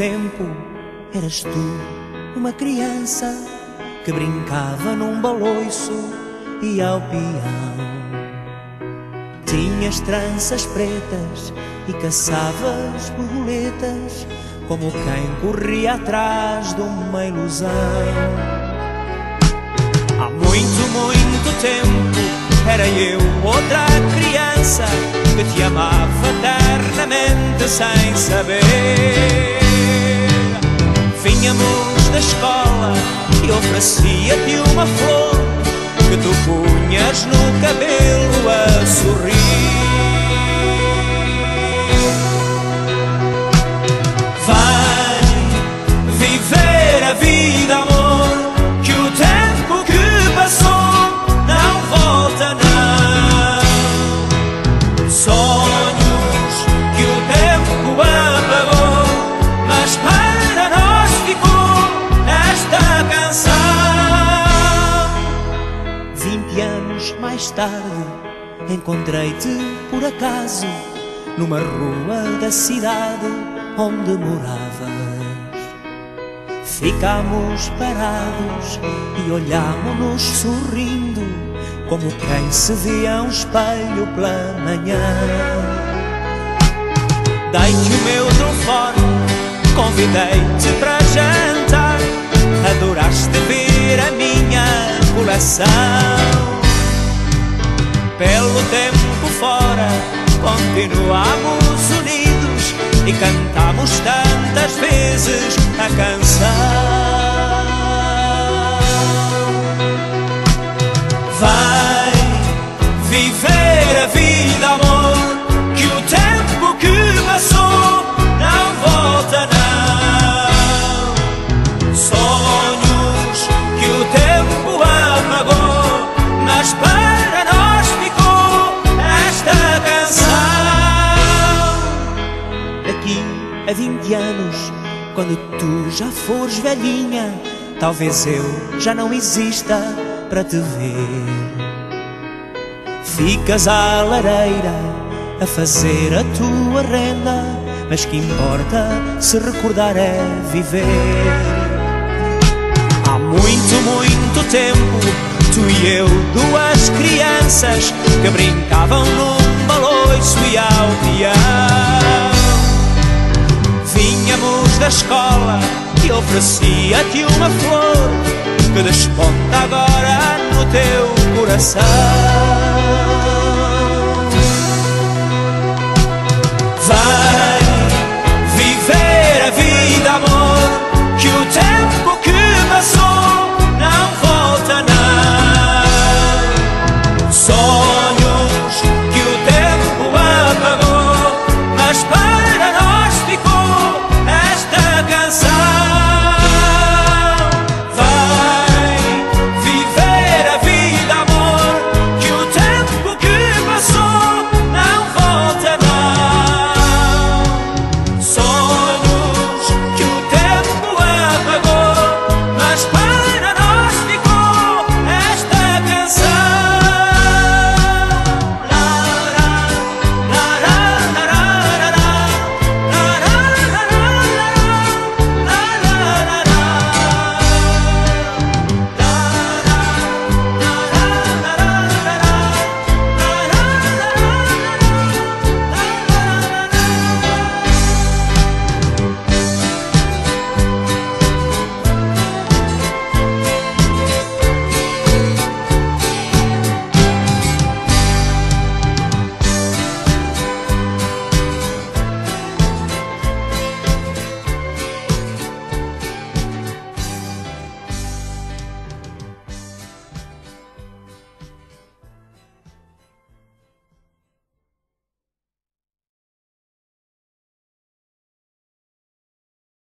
tempo eras tu uma criança que brincava num baloiço e ao peão. Tinhas tranças pretas e caçavas borboletas como quem corria atrás de uma ilusão. Há muito, muito tempo era eu outra criança que te amava eternamente sem saber. Vinhamos da escola e oferecia-te uma flor que tu punhas no cabelo a sorrir. Tarde, encontrei-te por acaso numa rua da cidade onde moravas. Ficámos parados e olhámos-nos sorrindo, como quem se via um espelho pela manhã. Dei-te o meu telefone, convidei-te para jantar, adoraste ver a minha coleção. Pelo tempo fora, continuamos unidos e cantamos tantas vezes a canção. Vai viver a vida, amor, a 20 anos, quando tu já fores velhinha, talvez eu já não exista para te ver. Ficas à lareira a fazer a tua renda, mas que importa se recordar é viver. Há muito, muito tempo, tu e eu, duas crianças que brincavam num baloiço e ao peão. escola que oferecia-te uma flor que desponta agora no teu coração. Vai